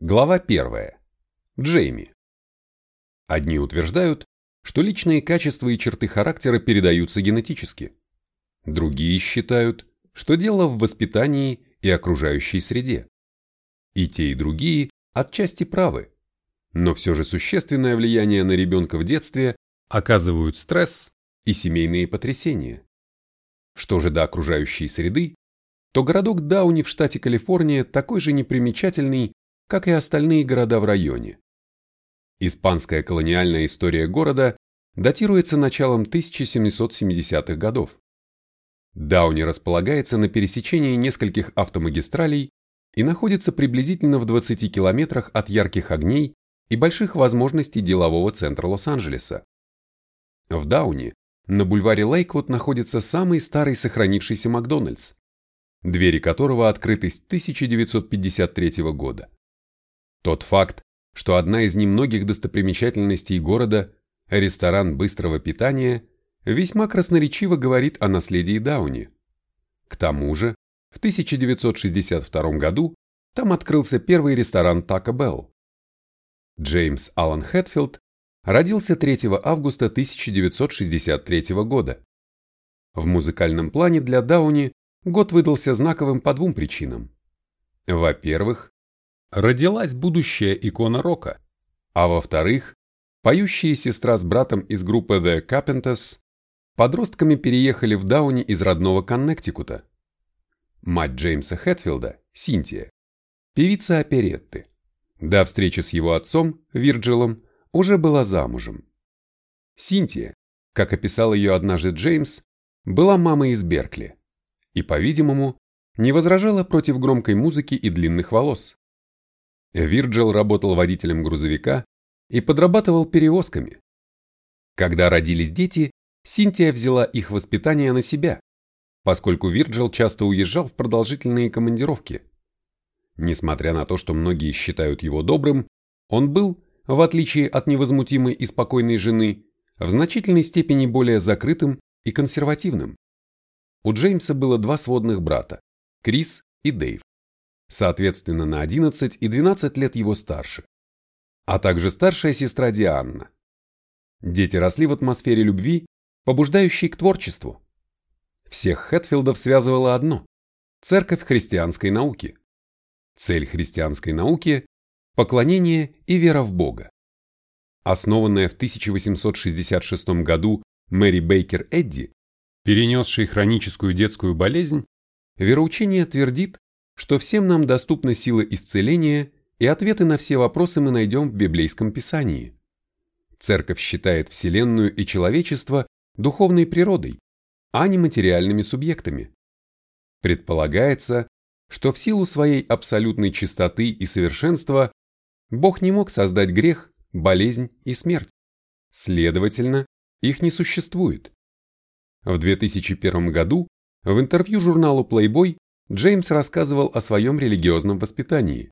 Глава 1. Джейми. Одни утверждают, что личные качества и черты характера передаются генетически. Другие считают, что дело в воспитании и окружающей среде. И те, и другие отчасти правы, но все же существенное влияние на ребенка в детстве оказывают стресс и семейные потрясения. Что же до окружающей среды, то городок Дауни в штате Калифорния такой же непримечательный, как и остальные города в районе. Испанская колониальная история города датируется началом 1770-х годов. Дауни располагается на пересечении нескольких автомагистралей и находится приблизительно в 20 километрах от ярких огней и больших возможностей делового центра Лос-Анджелеса. В Дауни на бульваре Лейквуд находится самый старый сохранившийся Макдональдс, двери которого открыты с 1953 года. Тот факт, что одна из немногих достопримечательностей города – ресторан быстрого питания, весьма красноречиво говорит о наследии Дауни. К тому же, в 1962 году там открылся первый ресторан Taco Bell. Джеймс Аллан Хэтфилд родился 3 августа 1963 года. В музыкальном плане для Дауни год выдался знаковым по двум причинам. Во-первых, родилась будущая икона рока, а во-вторых, поющая сестра с братом из группы The Carpenters подростками переехали в Дауни из родного Коннектикута. Мать Джеймса Хэтфилда, Синтия, певица оперетты, до встречи с его отцом, Вирджилом, уже была замужем. Синтия, как описал ее однажды Джеймс, была мамой из Беркли и, по-видимому, не возражала против громкой музыки и длинных волос. Вирджил работал водителем грузовика и подрабатывал перевозками. Когда родились дети, Синтия взяла их воспитание на себя, поскольку Вирджил часто уезжал в продолжительные командировки. Несмотря на то, что многие считают его добрым, он был, в отличие от невозмутимой и спокойной жены, в значительной степени более закрытым и консервативным. У Джеймса было два сводных брата – Крис и Дэйв соответственно на 11 и 12 лет его старше, а также старшая сестра Дианна. Дети росли в атмосфере любви, побуждающей к творчеству. Всех Хэтфилдов связывало одно – церковь христианской науки. Цель христианской науки – поклонение и вера в Бога. Основанная в 1866 году Мэри Бейкер Эдди, перенесшей хроническую детскую болезнь, вероучение твердит, что всем нам доступна сила исцеления, и ответы на все вопросы мы найдем в библейском писании. Церковь считает Вселенную и человечество духовной природой, а не материальными субъектами. Предполагается, что в силу своей абсолютной чистоты и совершенства Бог не мог создать грех, болезнь и смерть. Следовательно, их не существует. В 2001 году в интервью журналу Playboy Джеймс рассказывал о своем религиозном воспитании.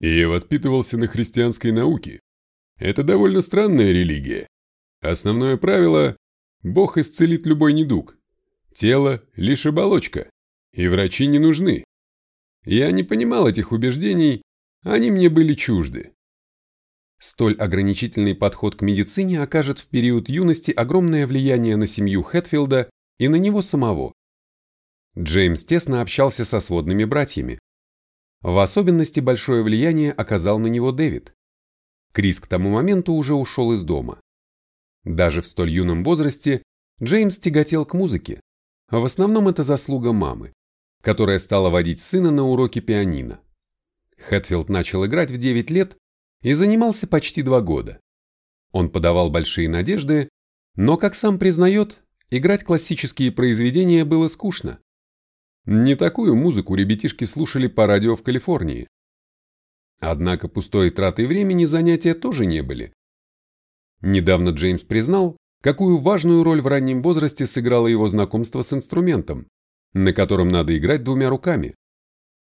«И воспитывался на христианской науке. Это довольно странная религия. Основное правило – Бог исцелит любой недуг. Тело – лишь оболочка, и врачи не нужны. Я не понимал этих убеждений, они мне были чужды. Столь ограничительный подход к медицине окажет в период юности огромное влияние на семью Хэтфилда и на него самого. Джеймс тесно общался со сводными братьями. В особенности большое влияние оказал на него Дэвид. Крис к тому моменту уже ушел из дома. Даже в столь юном возрасте Джеймс тяготел к музыке. В основном это заслуга мамы, которая стала водить сына на уроки пианино. Хэтфилд начал играть в 9 лет и занимался почти два года. Он подавал большие надежды, но, как сам признает, играть классические произведения было скучно. Не такую музыку ребятишки слушали по радио в Калифорнии. Однако пустой тратой времени занятия тоже не были. Недавно Джеймс признал, какую важную роль в раннем возрасте сыграло его знакомство с инструментом, на котором надо играть двумя руками.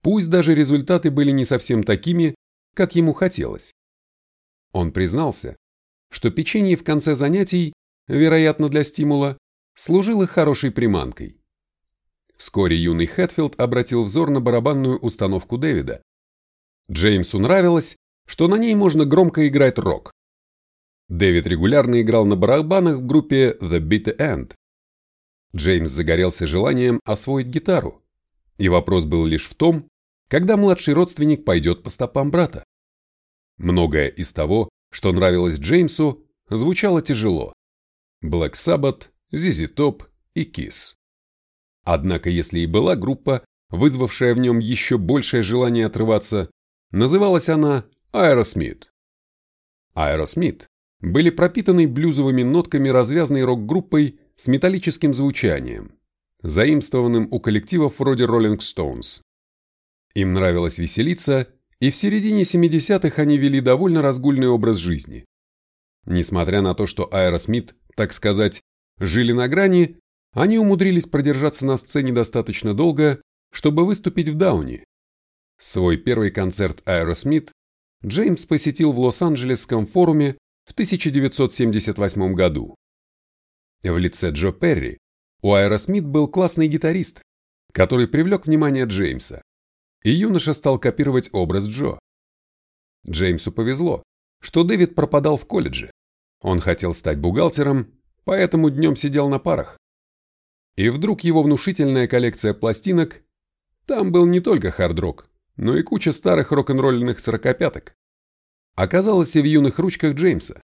Пусть даже результаты были не совсем такими, как ему хотелось. Он признался, что печенье в конце занятий, вероятно для стимула, служило хорошей приманкой. Вскоре юный Хэтфилд обратил взор на барабанную установку Дэвида. Джеймсу нравилось, что на ней можно громко играть рок. Дэвид регулярно играл на барабанах в группе The Beat End. Джеймс загорелся желанием освоить гитару, и вопрос был лишь в том, когда младший родственник пойдет по стопам брата. Многое из того, что нравилось Джеймсу, звучало тяжело. Black Sabbath, ZZ Top и Kiss. Однако если и была группа, вызвавшая в нем еще большее желание отрываться, называлась она Aerosmith. Aerosmith были пропитаны блюзовыми нотками развязной рок-группой с металлическим звучанием, заимствованным у коллективов вроде Rolling Stones. Им нравилось веселиться, и в середине 70-х они вели довольно разгульный образ жизни. Несмотря на то, что Aerosmith, так сказать, жили на грани, они умудрились продержаться на сцене достаточно долго, чтобы выступить в Дауне. Свой первый концерт Aerosmith Джеймс посетил в Лос-Анджелесском форуме в 1978 году. В лице Джо Перри у Aerosmith был классный гитарист, который привлек внимание Джеймса, и юноша стал копировать образ Джо. Джеймсу повезло, что Дэвид пропадал в колледже. Он хотел стать бухгалтером, поэтому днем сидел на парах. И вдруг его внушительная коллекция пластинок, там был не только хард-рок, но и куча старых рок-н-ролльных сорокопяток, оказалась и в юных ручках Джеймса.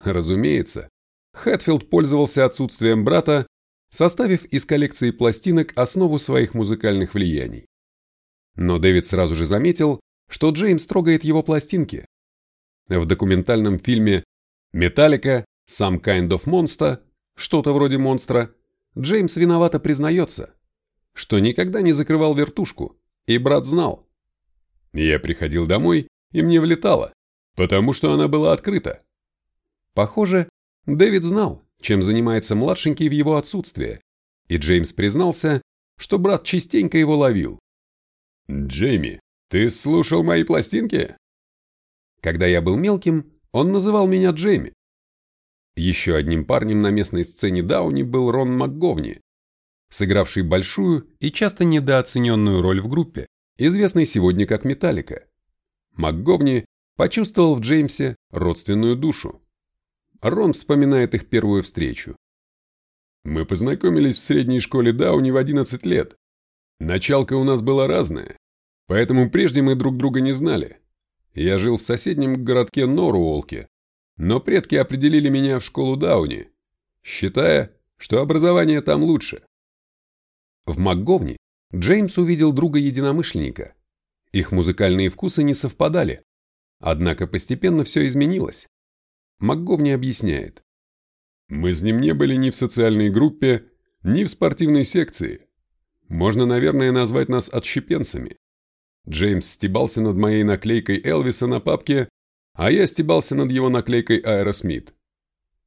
Разумеется, Хэтфилд пользовался отсутствием брата, составив из коллекции пластинок основу своих музыкальных влияний. Но Дэвид сразу же заметил, что Джеймс трогает его пластинки. В документальном фильме «Металлика. Some Kind of Monster» что-то вроде монстра, Джеймс виновато признается, что никогда не закрывал вертушку, и брат знал. Я приходил домой, и мне влетало, потому что она была открыта. Похоже, Дэвид знал, чем занимается младшенький в его отсутствие, и Джеймс признался, что брат частенько его ловил. «Джейми, ты слушал мои пластинки?» Когда я был мелким, он называл меня Джейми. Еще одним парнем на местной сцене Дауни был Рон МакГовни, сыгравший большую и часто недооцененную роль в группе, известной сегодня как Металлика. МакГовни почувствовал в Джеймсе родственную душу. Рон вспоминает их первую встречу. Мы познакомились в средней школе Дауни в 11 лет. Началка у нас была разная, поэтому прежде мы друг друга не знали. Я жил в соседнем городке Норуолке, но предки определили меня в школу Дауни, считая, что образование там лучше. В МакГовни Джеймс увидел друга-единомышленника. Их музыкальные вкусы не совпадали, однако постепенно все изменилось. МакГовни объясняет. «Мы с ним не были ни в социальной группе, ни в спортивной секции. Можно, наверное, назвать нас отщепенцами. Джеймс стебался над моей наклейкой Элвиса на папке а я стебался над его наклейкой Аэросмит.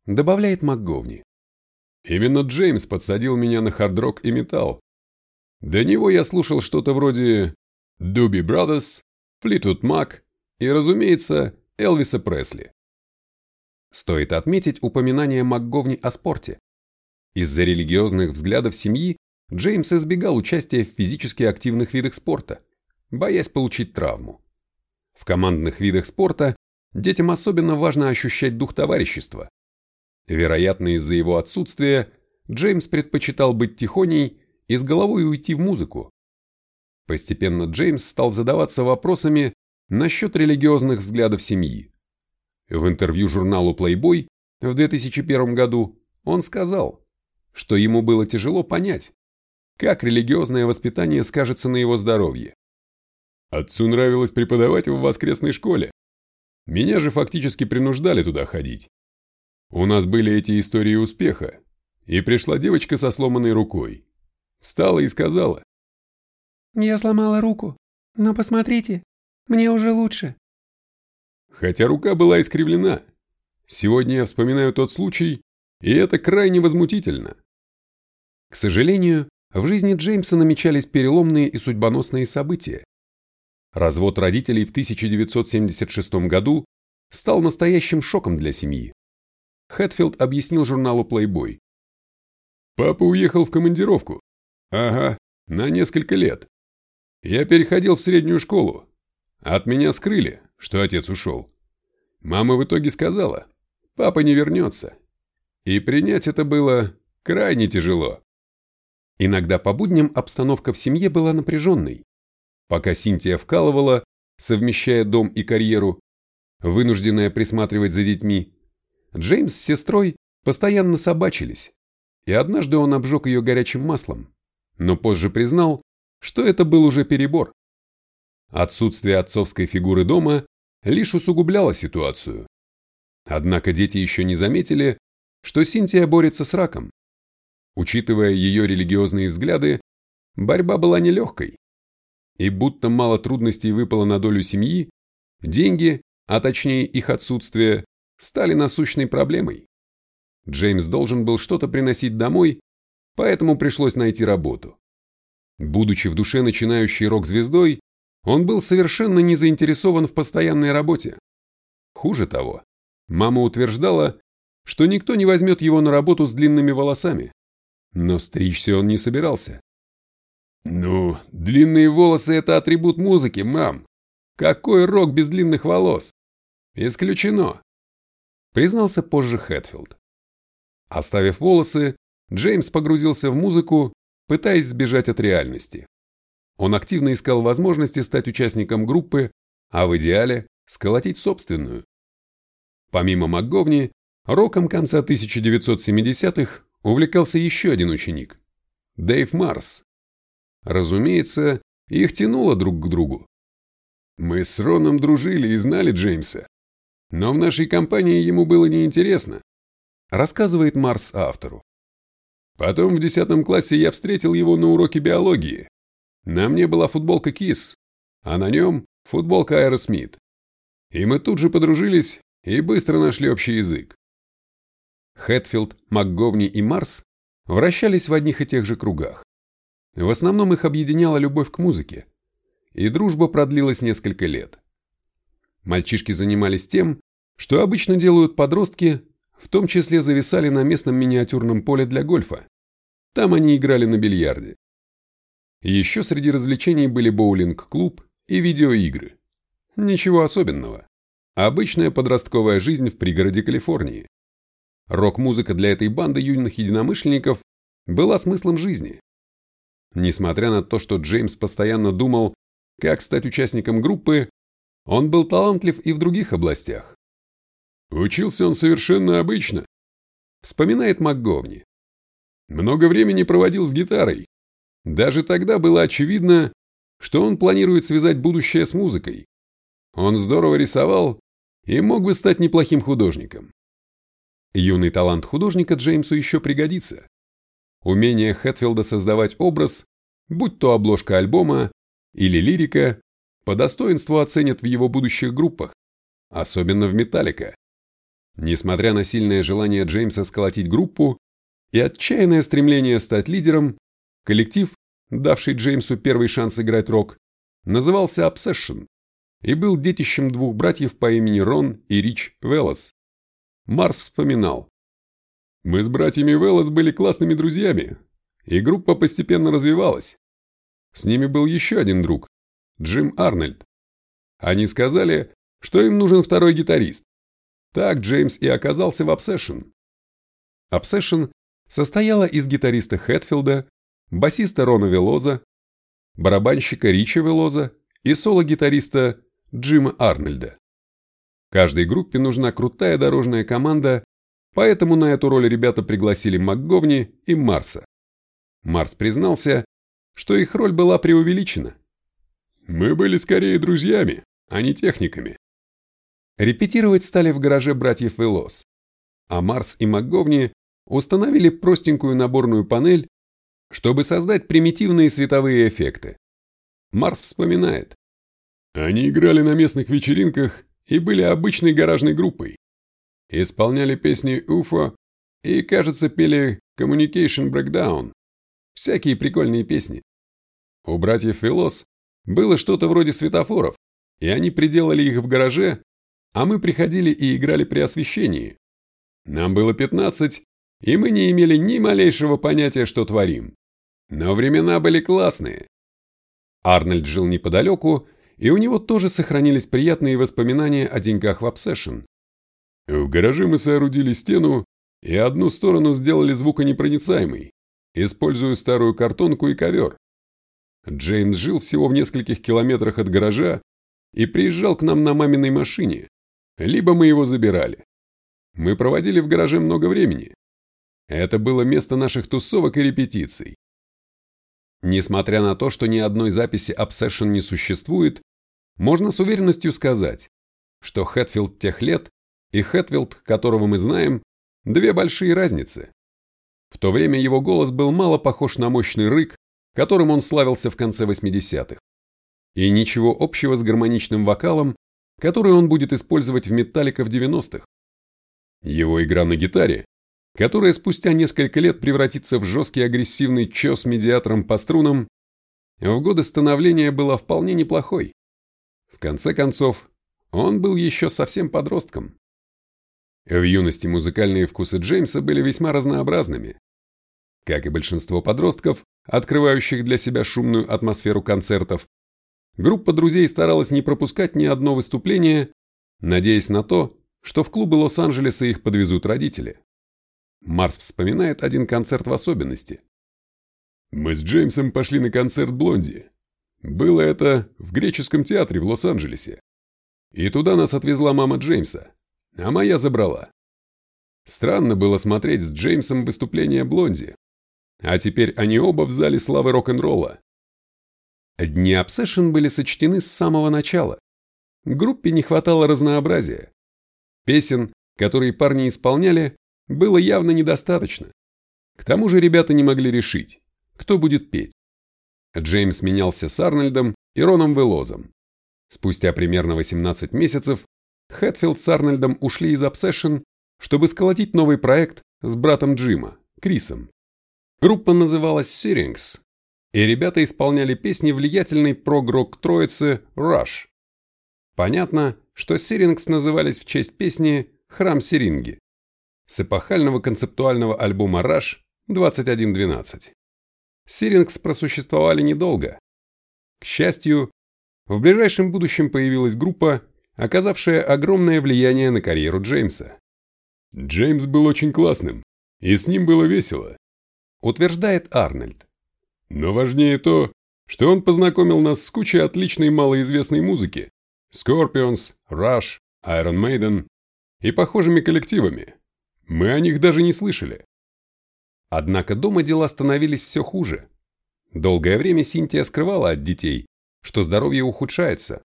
Добавляет МакГовни. Именно Джеймс подсадил меня на хард-рок и металл. До него я слушал что-то вроде Doobie Brothers, Fleetwood Mac и, разумеется, Элвиса Пресли. Стоит отметить упоминание МакГовни о спорте. Из-за религиозных взглядов семьи Джеймс избегал участия в физически активных видах спорта, боясь получить травму. В командных видах спорта Детям особенно важно ощущать дух товарищества. Вероятно, из-за его отсутствия Джеймс предпочитал быть тихоней и с головой уйти в музыку. Постепенно Джеймс стал задаваться вопросами насчет религиозных взглядов семьи. В интервью журналу Playboy в 2001 году он сказал, что ему было тяжело понять, как религиозное воспитание скажется на его здоровье. Отцу нравилось преподавать в воскресной школе, меня же фактически принуждали туда ходить. У нас были эти истории успеха, и пришла девочка со сломанной рукой. Встала и сказала. «Я сломала руку, но посмотрите, мне уже лучше». Хотя рука была искривлена. Сегодня я вспоминаю тот случай, и это крайне возмутительно. К сожалению, в жизни Джеймса намечались переломные и судьбоносные события, Развод родителей в 1976 году стал настоящим шоком для семьи. Хэтфилд объяснил журналу Playboy. «Папа уехал в командировку. Ага, на несколько лет. Я переходил в среднюю школу. От меня скрыли, что отец ушел. Мама в итоге сказала, папа не вернется. И принять это было крайне тяжело. Иногда по будням обстановка в семье была напряженной. Пока Синтия вкалывала, совмещая дом и карьеру, вынужденная присматривать за детьми, Джеймс с сестрой постоянно собачились, и однажды он обжег ее горячим маслом, но позже признал, что это был уже перебор. Отсутствие отцовской фигуры дома лишь усугубляло ситуацию. Однако дети еще не заметили, что Синтия борется с раком. Учитывая ее религиозные взгляды, борьба была нелегкой. И будто мало трудностей выпало на долю семьи, деньги, а точнее их отсутствие, стали насущной проблемой. Джеймс должен был что-то приносить домой, поэтому пришлось найти работу. Будучи в душе начинающей рок-звездой, он был совершенно не заинтересован в постоянной работе. Хуже того, мама утверждала, что никто не возьмет его на работу с длинными волосами. Но стричься он не собирался. «Ну, длинные волосы – это атрибут музыки, мам. Какой рок без длинных волос? Исключено», – признался позже Хэтфилд. Оставив волосы, Джеймс погрузился в музыку, пытаясь сбежать от реальности. Он активно искал возможности стать участником группы, а в идеале – сколотить собственную. Помимо МакГовни, роком конца 1970-х увлекался еще один ученик – Дэйв Марс. Разумеется, их тянуло друг к другу. Мы с Роном дружили и знали Джеймса, но в нашей компании ему было неинтересно, рассказывает Марс автору. Потом в десятом классе я встретил его на уроке биологии. На мне была футболка Kiss, а на нем футболка Аэросмит. И мы тут же подружились и быстро нашли общий язык. Хэтфилд, МакГовни и Марс вращались в одних и тех же кругах. В основном их объединяла любовь к музыке, и дружба продлилась несколько лет. Мальчишки занимались тем, что обычно делают подростки, в том числе зависали на местном миниатюрном поле для гольфа. Там они играли на бильярде. Еще среди развлечений были боулинг-клуб и видеоигры. Ничего особенного. Обычная подростковая жизнь в пригороде Калифорнии. Рок-музыка для этой банды юных единомышленников была смыслом жизни. Несмотря на то, что Джеймс постоянно думал, как стать участником группы, он был талантлив и в других областях. Учился он совершенно обычно, вспоминает МакГовни. Много времени проводил с гитарой. Даже тогда было очевидно, что он планирует связать будущее с музыкой. Он здорово рисовал и мог бы стать неплохим художником. Юный талант художника Джеймсу еще пригодится. Умение Хэтфилда создавать образ, будь то обложка альбома или лирика, по достоинству оценят в его будущих группах, особенно в Металлика. Несмотря на сильное желание Джеймса сколотить группу и отчаянное стремление стать лидером, коллектив, давший Джеймсу первый шанс играть рок, назывался Obsession и был детищем двух братьев по имени Рон и Рич Велос. Марс вспоминал. «Мы с братьями Велос были классными друзьями, и группа постепенно развивалась. С ними был еще один друг, Джим Арнольд. Они сказали, что им нужен второй гитарист. Так Джеймс и оказался в Obsession. Obsession состояла из гитариста Хэтфилда, басиста Рона Велоза, барабанщика Рича Велоза и соло-гитариста Джима Арнольда. Каждой группе нужна крутая дорожная команда, поэтому на эту роль ребята пригласили МакГовни и Марса. Марс признался, что их роль была преувеличена. «Мы были скорее друзьями, а не техниками. Репетировать стали в гараже братьев Велос, а Марс и МакГовни установили простенькую наборную панель, чтобы создать примитивные световые эффекты. Марс вспоминает. Они играли на местных вечеринках и были обычной гаражной группой. Исполняли песни UFO и, кажется, пели Communication Breakdown. Всякие прикольные песни. У братьев Велос было что-то вроде светофоров, и они приделали их в гараже а мы приходили и играли при освещении. Нам было 15, и мы не имели ни малейшего понятия, что творим. Но времена были классные. Арнольд жил неподалеку и у него тоже сохранились приятные воспоминания о деньках в Obsession. В гараже мы соорудили стену и одну сторону сделали звуконепроницаемой, используя старую картонку и ковер. Джеймс жил всего в нескольких километрах от гаража и приезжал к нам на маминой машине, либо мы его забирали. Мы проводили в гараже много времени. Это было место наших тусовок и репетиций. Несмотря на то, что ни одной записи Obsession не существует, можно с уверенностью сказать, что Хэтфилд тех лет и Хэтфилд, которого мы знаем, две большие разницы. В то время его голос был мало похож на мощный рык, которым он славился в конце 80-х, и ничего общего с гармоничным вокалом, который он будет использовать в Металлика в 90-х. Его игра на гитаре которая спустя несколько лет превратится в жесткий агрессивный чес медиатором по струнам, в годы становления была вполне неплохой. В конце концов, он был еще совсем подростком. В юности музыкальные вкусы Джеймса были весьма разнообразными. Как и большинство подростков, открывающих для себя шумную атмосферу концертов, группа друзей старалась не пропускать ни одно выступление, надеясь на то, что в клубы Лос-Анджелеса их подвезут родители. Марс вспоминает один концерт в особенности. Мы с Джеймсом пошли на концерт Блонди. Было это в греческом театре в Лос-Анджелесе. И туда нас отвезла мама Джеймса, а моя забрала. Странно было смотреть с Джеймсом выступление Блонди. А теперь они оба в зале славы рок-н-ролла. Дни Obsession были сочтены с самого начала. Группе не хватало разнообразия. Песен, которые парни исполняли, было явно недостаточно. К тому же ребята не могли решить, кто будет петь. Джеймс менялся с Арнольдом и Роном Велозом. Спустя примерно 18 месяцев Хэтфилд с Арнольдом ушли из Obsession, чтобы сколотить новый проект с братом Джима, Крисом. Группа называлась Syrinx, и ребята исполняли песни влиятельной прогрок троицы Rush. Понятно, что Syrinx назывались в честь песни «Храм Сиринги» с эпохального концептуального альбома Rush 2112. Сирингс просуществовали недолго. К счастью, в ближайшем будущем появилась группа, оказавшая огромное влияние на карьеру Джеймса. Джеймс был очень классным, и с ним было весело, утверждает Арнольд. Но важнее то, что он познакомил нас с кучей отличной малоизвестной музыки, Scorpions, Rush, Iron Maiden и похожими коллективами, мы о них даже не слышали. Однако дома дела становились все хуже. Долгое время Синтия скрывала от детей, что здоровье ухудшается.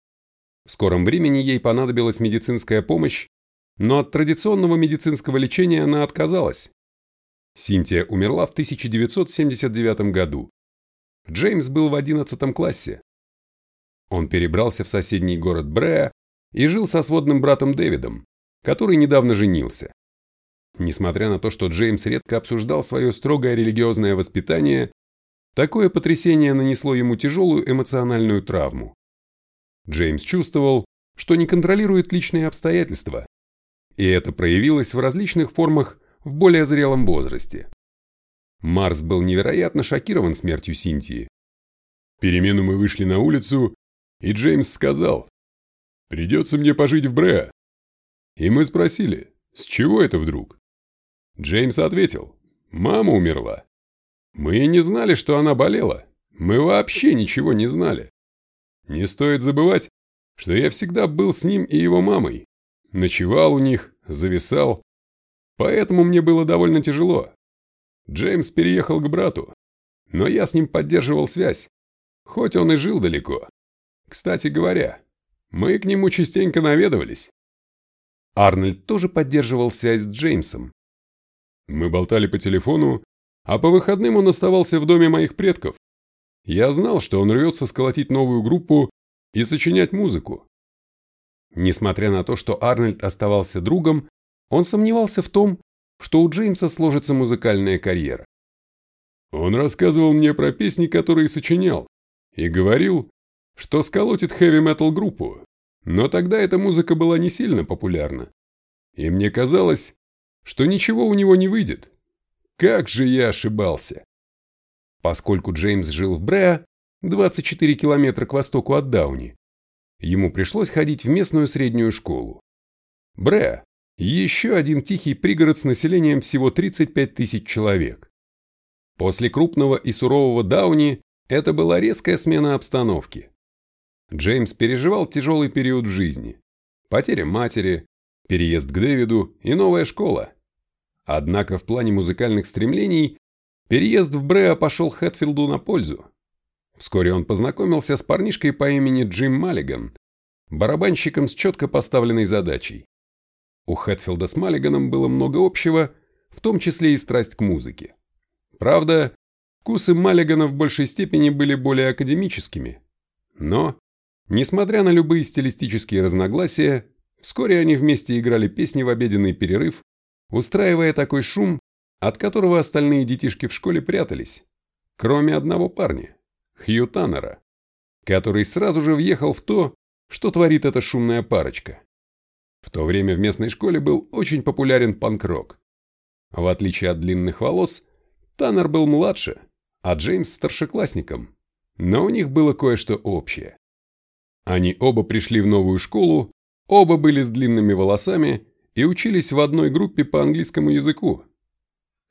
В скором времени ей понадобилась медицинская помощь, но от традиционного медицинского лечения она отказалась. Синтия умерла в 1979 году. Джеймс был в 11 классе. Он перебрался в соседний город Бреа и жил со сводным братом Дэвидом, который недавно женился. Несмотря на то, что Джеймс редко обсуждал свое строгое религиозное воспитание, такое потрясение нанесло ему тяжелую эмоциональную травму. Джеймс чувствовал, что не контролирует личные обстоятельства, и это проявилось в различных формах в более зрелом возрасте. Марс был невероятно шокирован смертью Синтии. Перемену мы вышли на улицу, и Джеймс сказал, «Придется мне пожить в Бреа». И мы спросили, с чего это вдруг? Джеймс ответил, мама умерла. Мы не знали, что она болела. Мы вообще ничего не знали. Не стоит забывать, что я всегда был с ним и его мамой. Ночевал у них, зависал. Поэтому мне было довольно тяжело. Джеймс переехал к брату, но я с ним поддерживал связь, хоть он и жил далеко. Кстати говоря, мы к нему частенько наведывались. Арнольд тоже поддерживал связь с Джеймсом, мы болтали по телефону, а по выходным он оставался в доме моих предков. Я знал, что он рвется сколотить новую группу и сочинять музыку. Несмотря на то, что Арнольд оставался другом, он сомневался в том, что у Джеймса сложится музыкальная карьера. Он рассказывал мне про песни, которые сочинял, и говорил, что сколотит хэви-метал группу, но тогда эта музыка была не сильно популярна. И мне казалось, что ничего у него не выйдет. Как же я ошибался. Поскольку Джеймс жил в Бреа, 24 километра к востоку от Дауни, ему пришлось ходить в местную среднюю школу. Бреа – еще один тихий пригород с населением всего 35 тысяч человек. После крупного и сурового Дауни это была резкая смена обстановки. Джеймс переживал тяжелый период в жизни. Потеря матери, переезд к Дэвиду и новая школа. Однако в плане музыкальных стремлений переезд в Бреа пошел Хэтфилду на пользу. Вскоре он познакомился с парнишкой по имени Джим Маллиган, барабанщиком с четко поставленной задачей. У Хэтфилда с Маллиганом было много общего, в том числе и страсть к музыке. Правда, вкусы Маллигана в большей степени были более академическими. Но, несмотря на любые стилистические разногласия, вскоре они вместе играли песни в обеденный перерыв, устраивая такой шум, от которого остальные детишки в школе прятались, кроме одного парня, Хью Таннера, который сразу же въехал в то, что творит эта шумная парочка. В то время в местной школе был очень популярен панк-рок. В отличие от длинных волос, Таннер был младше, а Джеймс старшеклассником, но у них было кое-что общее. Они оба пришли в новую школу, оба были с длинными волосами и учились в одной группе по английскому языку.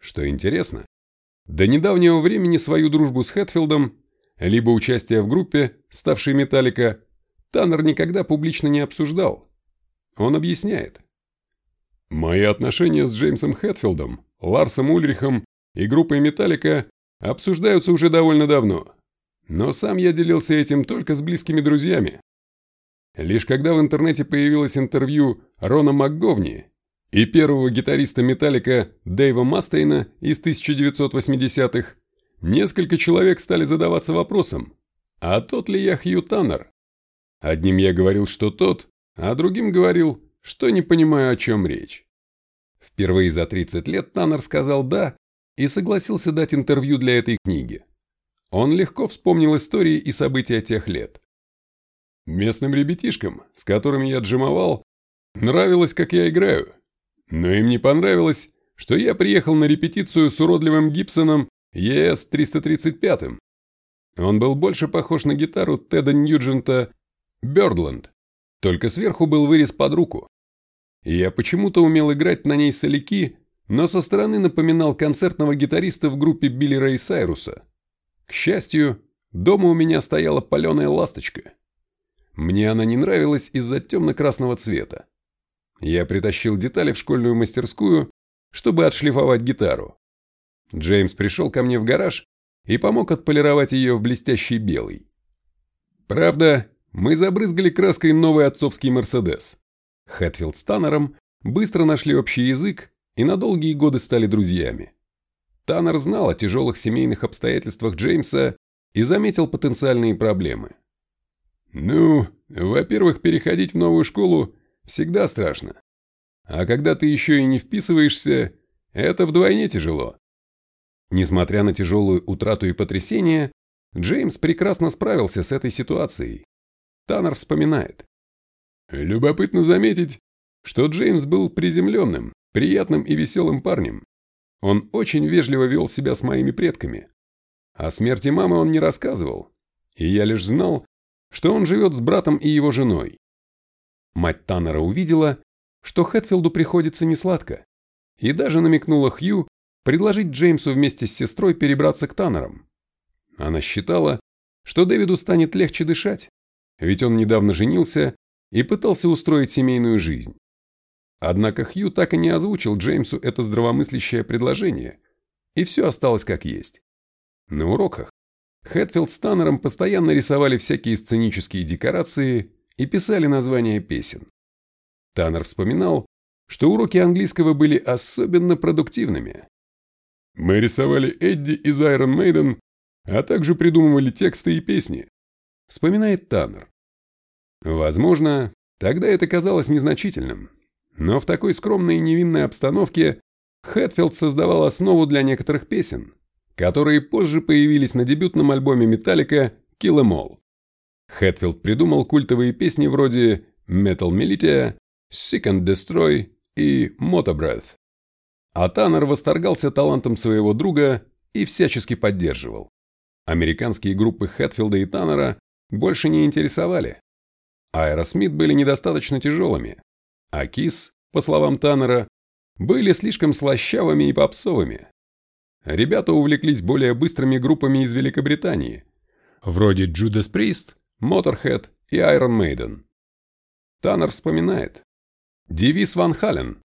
Что интересно, до недавнего времени свою дружбу с Хэтфилдом, либо участие в группе, ставшей Металлика, Таннер никогда публично не обсуждал. Он объясняет. «Мои отношения с Джеймсом Хэтфилдом, Ларсом Ульрихом и группой Металлика обсуждаются уже довольно давно, но сам я делился этим только с близкими друзьями. Лишь когда в интернете появилось интервью Рона МакГовни и первого гитариста Металлика Дэйва Мастейна из 1980-х, несколько человек стали задаваться вопросом, а тот ли я Хью Таннер? Одним я говорил, что тот, а другим говорил, что не понимаю, о чем речь. Впервые за 30 лет Таннер сказал «да» и согласился дать интервью для этой книги. Он легко вспомнил истории и события тех лет. Местным ребятишкам, с которыми я джимовал, нравилось, как я играю. Но им не понравилось, что я приехал на репетицию с уродливым Гибсоном ЕС-335. Он был больше похож на гитару Теда Ньюджента «Бёрдленд», только сверху был вырез под руку. Я почему-то умел играть на ней соляки но со стороны напоминал концертного гитариста в группе Билли Рэй Сайруса. К счастью, дома у меня стояла паленая ласточка. Мне она не нравилась из-за темно-красного цвета. Я притащил детали в школьную мастерскую, чтобы отшлифовать гитару. Джеймс пришел ко мне в гараж и помог отполировать ее в блестящий белый. Правда, мы забрызгали краской новый отцовский Мерседес. Хэтфилд с Таннером быстро нашли общий язык и на долгие годы стали друзьями. Таннер знал о тяжелых семейных обстоятельствах Джеймса и заметил потенциальные проблемы. «Ну, во-первых, переходить в новую школу всегда страшно. А когда ты еще и не вписываешься, это вдвойне тяжело». Несмотря на тяжелую утрату и потрясение, Джеймс прекрасно справился с этой ситуацией. Таннер вспоминает. Любопытно заметить, что Джеймс был приземленным, приятным и веселым парнем. Он очень вежливо вел себя с моими предками. О смерти мамы он не рассказывал, и я лишь знал, что он живет с братом и его женой. Мать Таннера увидела, что Хэтфилду приходится несладко, и даже намекнула Хью предложить Джеймсу вместе с сестрой перебраться к Таннерам. Она считала, что Дэвиду станет легче дышать, ведь он недавно женился и пытался устроить семейную жизнь. Однако Хью так и не озвучил Джеймсу это здравомыслящее предложение, и все осталось как есть. На уроках Хэтфилд с Таннером постоянно рисовали всякие сценические декорации и писали названия песен. Таннер вспоминал, что уроки английского были особенно продуктивными. «Мы рисовали Эдди из Iron Maiden, а также придумывали тексты и песни», — вспоминает Таннер. Возможно, тогда это казалось незначительным, но в такой скромной и невинной обстановке Хэтфилд создавал основу для некоторых песен, которые позже появились на дебютном альбоме Металлика Kill Em All. Хэтфилд придумал культовые песни вроде Metal Militia, Seek and Destroy и Motorbreath. А Таннер восторгался талантом своего друга и всячески поддерживал. Американские группы Хэтфилда и Таннера больше не интересовали. Аэросмит были недостаточно тяжелыми, а Kiss, по словам Таннера, были слишком слащавыми и попсовыми. Ребята увлеклись более быстрыми группами из Великобритании, вроде Judas Priest, Motorhead и Iron Maiden. Таннер вспоминает. Девиз Ван Хален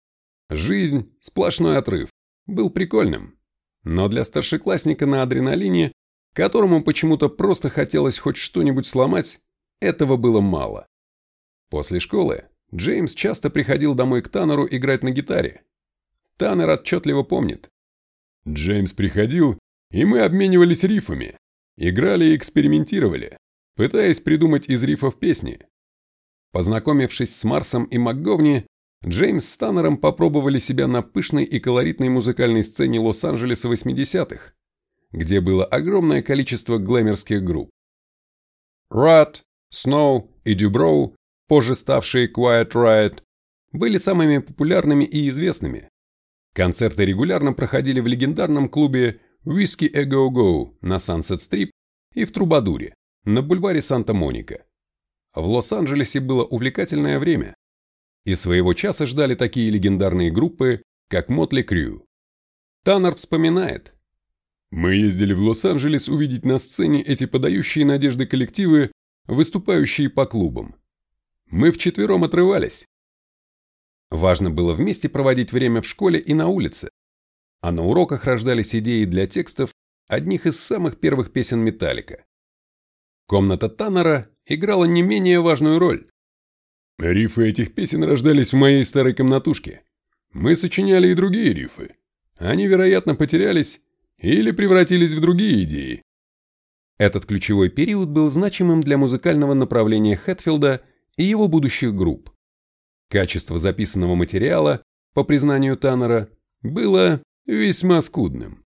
«Жизнь – сплошной отрыв» был прикольным, но для старшеклассника на адреналине, которому почему-то просто хотелось хоть что-нибудь сломать, этого было мало. После школы Джеймс часто приходил домой к Таннеру играть на гитаре. Таннер отчетливо помнит. Джеймс приходил, и мы обменивались рифами, играли и экспериментировали, пытаясь придумать из рифов песни. Познакомившись с Марсом и МакГовни, Джеймс с Таннером попробовали себя на пышной и колоритной музыкальной сцене Лос-Анджелеса 80-х, где было огромное количество глэмерских групп. Rat, Snow и Dubrow, позже ставшие Quiet Riot, были самыми популярными и известными. Концерты регулярно проходили в легендарном клубе Whiskey A Go Go на Sunset Strip и в Трубадуре, на бульваре Санта-Моника. В Лос-Анджелесе было увлекательное время, и своего часа ждали такие легендарные группы, как Мотли Крю. Таннер вспоминает. «Мы ездили в Лос-Анджелес увидеть на сцене эти подающие надежды коллективы, выступающие по клубам. Мы вчетвером отрывались. Важно было вместе проводить время в школе и на улице, а на уроках рождались идеи для текстов одних из самых первых песен Металлика. Комната Таннера играла не менее важную роль. Рифы этих песен рождались в моей старой комнатушке. Мы сочиняли и другие рифы. Они, вероятно, потерялись или превратились в другие идеи. Этот ключевой период был значимым для музыкального направления Хэтфилда и его будущих групп. Качество записанного материала, по признанию Таннера, было весьма скудным.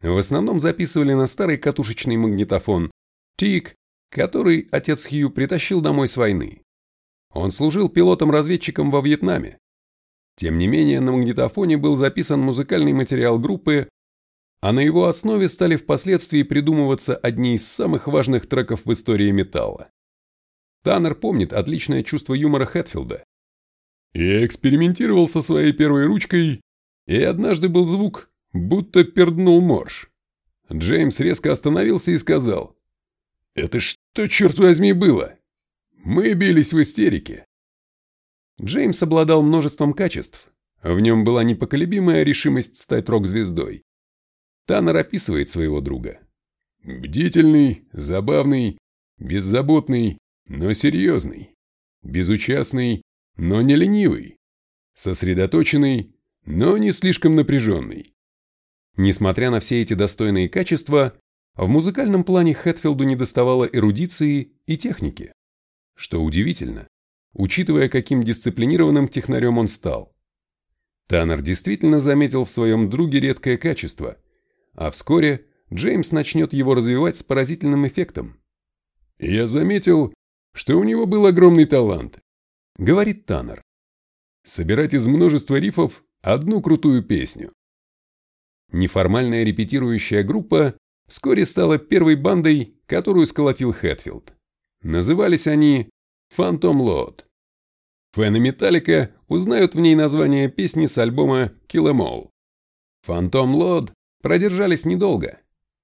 В основном записывали на старый катушечный магнитофон «Тик», который отец Хью притащил домой с войны. Он служил пилотом-разведчиком во Вьетнаме. Тем не менее, на магнитофоне был записан музыкальный материал группы, а на его основе стали впоследствии придумываться одни из самых важных треков в истории металла. Таннер помнит отличное чувство юмора Хэтфилда. «Я экспериментировал со своей первой ручкой, и однажды был звук, будто перднул морж. Джеймс резко остановился и сказал, «Это что, черт возьми, было?» Мы бились в истерике. Джеймс обладал множеством качеств. В нем была непоколебимая решимость стать рок-звездой. Таннер описывает своего друга. Бдительный, забавный, беззаботный, но серьезный. Безучастный, но не ленивый. Сосредоточенный, но не слишком напряженный. Несмотря на все эти достойные качества, в музыкальном плане Хэтфилду недоставало эрудиции и техники. Что удивительно, учитывая, каким дисциплинированным технарем он стал. Таннер действительно заметил в своем друге редкое качество, а вскоре Джеймс начнет его развивать с поразительным эффектом. «Я заметил, что у него был огромный талант», — говорит Таннер. «Собирать из множества рифов одну крутую песню». Неформальная репетирующая группа вскоре стала первой бандой, которую сколотил Хэтфилд. Назывались они «Phantom Lord». Фэны Металлика узнают в ней название песни с альбома «Kill Em All». «Phantom Lord» продержались недолго.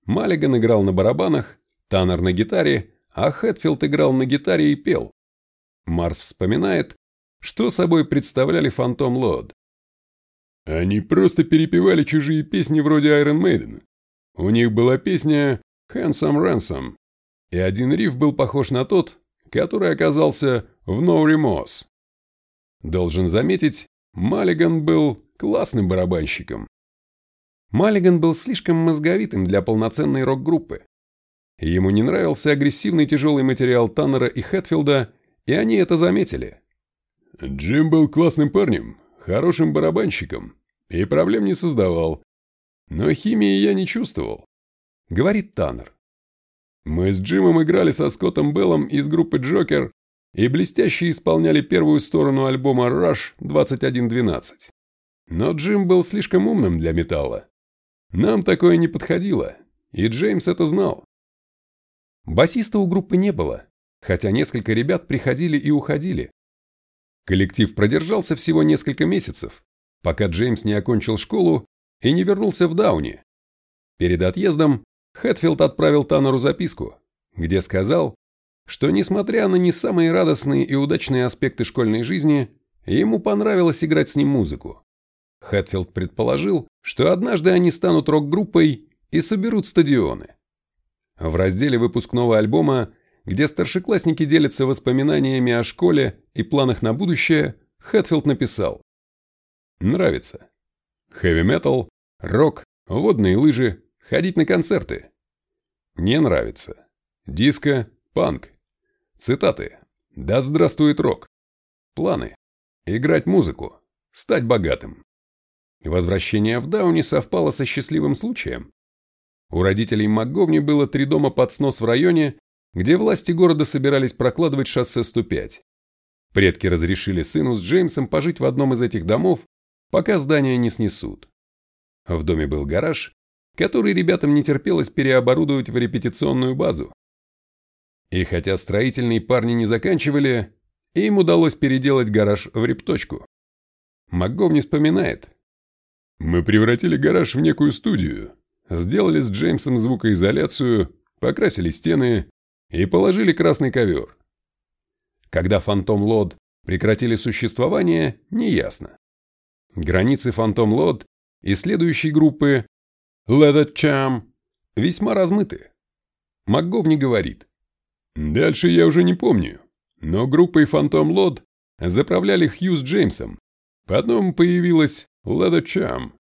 Маллиган играл на барабанах, Таннер на гитаре, а Хэтфилд играл на гитаре и пел. Марс вспоминает, что собой представляли Phantom Lord. Они просто перепевали чужие песни вроде Iron Maiden. У них была песня «Handsome Ransom», и один риф был похож на тот, который оказался в No Remorse. Должен заметить, Маллиган был классным барабанщиком. Маллиган был слишком мозговитым для полноценной рок-группы. Ему не нравился агрессивный тяжелый материал Таннера и Хэтфилда, и они это заметили. Джим был классным парнем, хорошим барабанщиком, и проблем не создавал. Но химии я не чувствовал, говорит Таннер. Мы с Джимом играли со Скоттом Беллом из группы Джокер и блестяще исполняли первую сторону альбома Rush 2112. Но Джим был слишком умным для металла. Нам такое не подходило, и Джеймс это знал. Басиста у группы не было, хотя несколько ребят приходили и уходили. Коллектив продержался всего несколько месяцев, пока Джеймс не окончил школу и не вернулся в Дауни. Перед отъездом Хэтфилд отправил Таннеру записку, где сказал, что несмотря на не самые радостные и удачные аспекты школьной жизни, ему понравилось играть с ним музыку. Хэтфилд предположил, что однажды они станут рок-группой и соберут стадионы. В разделе выпускного альбома, где старшеклассники делятся воспоминаниями о школе и планах на будущее, Хэтфилд написал «Нравится. Хэви-метал, рок, водные лыжи, ходить на концерты. Не нравится. Диско, панк. Цитаты. Да здравствует рок. Планы. Играть музыку. Стать богатым. Возвращение в Дауни совпало со счастливым случаем. У родителей МакГовни было три дома под снос в районе, где власти города собирались прокладывать шоссе 105. Предки разрешили сыну с Джеймсом пожить в одном из этих домов, пока здание не снесут. В доме был гараж, который ребятам не терпелось переоборудовать в репетиционную базу. И хотя строительные парни не заканчивали, им удалось переделать гараж в репточку. МакГовни вспоминает, мы превратили гараж в некую студию, сделали с Джеймсом звукоизоляцию, покрасили стены и положили красный ковер. Когда Фантом Лод прекратили существование, неясно. Границы Фантом Лод и следующей группы It Cham весьма размыты. МакГовни говорит. Дальше я уже не помню, но группой Фантом Лод заправляли Хью с Джеймсом. Потом появилась Леда Чам.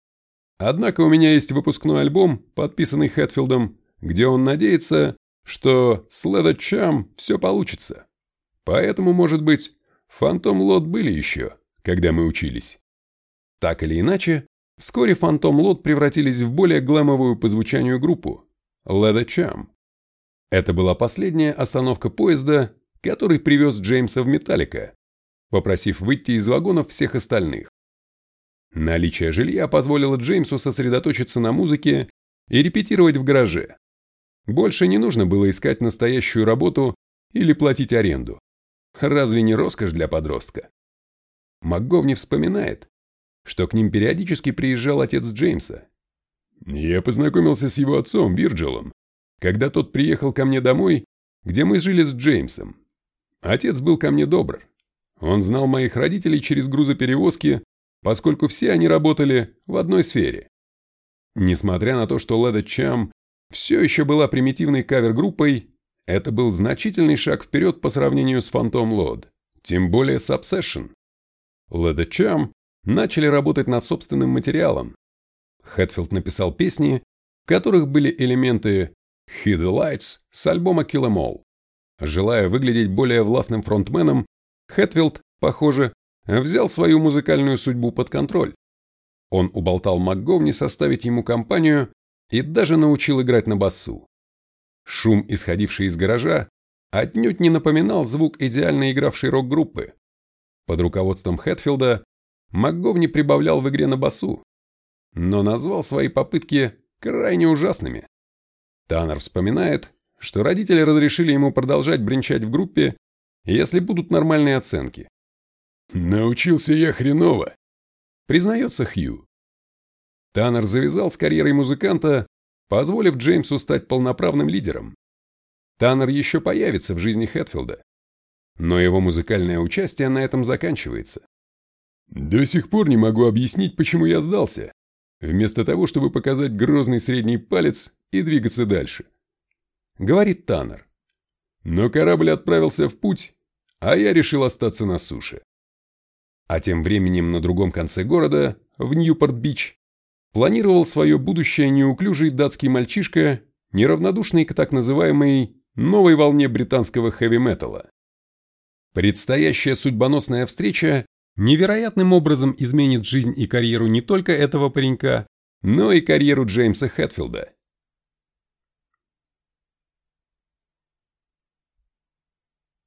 Однако у меня есть выпускной альбом, подписанный Хэтфилдом, где он надеется, что с Леда Чам все получится. Поэтому, может быть, Фантом Лот были еще, когда мы учились. Так или иначе, вскоре Фантом Лот превратились в более глэмовую по звучанию группу – Леда Чам. Это была последняя остановка поезда, который привез Джеймса в Металлика, попросив выйти из вагонов всех остальных. Наличие жилья позволило Джеймсу сосредоточиться на музыке и репетировать в гараже. Больше не нужно было искать настоящую работу или платить аренду. Разве не роскошь для подростка? МакГовни вспоминает, что к ним периодически приезжал отец Джеймса. Я познакомился с его отцом, Вирджилом, когда тот приехал ко мне домой, где мы жили с Джеймсом. Отец был ко мне добр. Он знал моих родителей через грузоперевозки поскольку все они работали в одной сфере. Несмотря на то, что Леда Чам все еще была примитивной кавер-группой, это был значительный шаг вперед по сравнению с Phantom Lord, тем более с Obsession. Леда Чам начали работать над собственным материалом. Хэтфилд написал песни, в которых были элементы «Hit the Lights» с альбома Kill Em All. Желая выглядеть более властным фронтменом, Хэтфилд, похоже, взял свою музыкальную судьбу под контроль. Он уболтал МакГовни составить ему компанию и даже научил играть на басу. Шум, исходивший из гаража, отнюдь не напоминал звук идеально игравшей рок-группы. Под руководством Хэтфилда МакГовни прибавлял в игре на басу, но назвал свои попытки крайне ужасными. Таннер вспоминает, что родители разрешили ему продолжать бренчать в группе, если будут нормальные оценки. «Научился я хреново», — признается Хью. Таннер завязал с карьерой музыканта, позволив Джеймсу стать полноправным лидером. Таннер еще появится в жизни Хэтфилда, но его музыкальное участие на этом заканчивается. «До сих пор не могу объяснить, почему я сдался, вместо того, чтобы показать грозный средний палец и двигаться дальше», — говорит Таннер. Но корабль отправился в путь, а я решил остаться на суше. А тем временем на другом конце города, в Ньюпорт-Бич, планировал свое будущее неуклюжий датский мальчишка, неравнодушный к так называемой новой волне британского хэви-металла. Предстоящая судьбоносная встреча невероятным образом изменит жизнь и карьеру не только этого паренька, но и карьеру Джеймса Хэтфилда.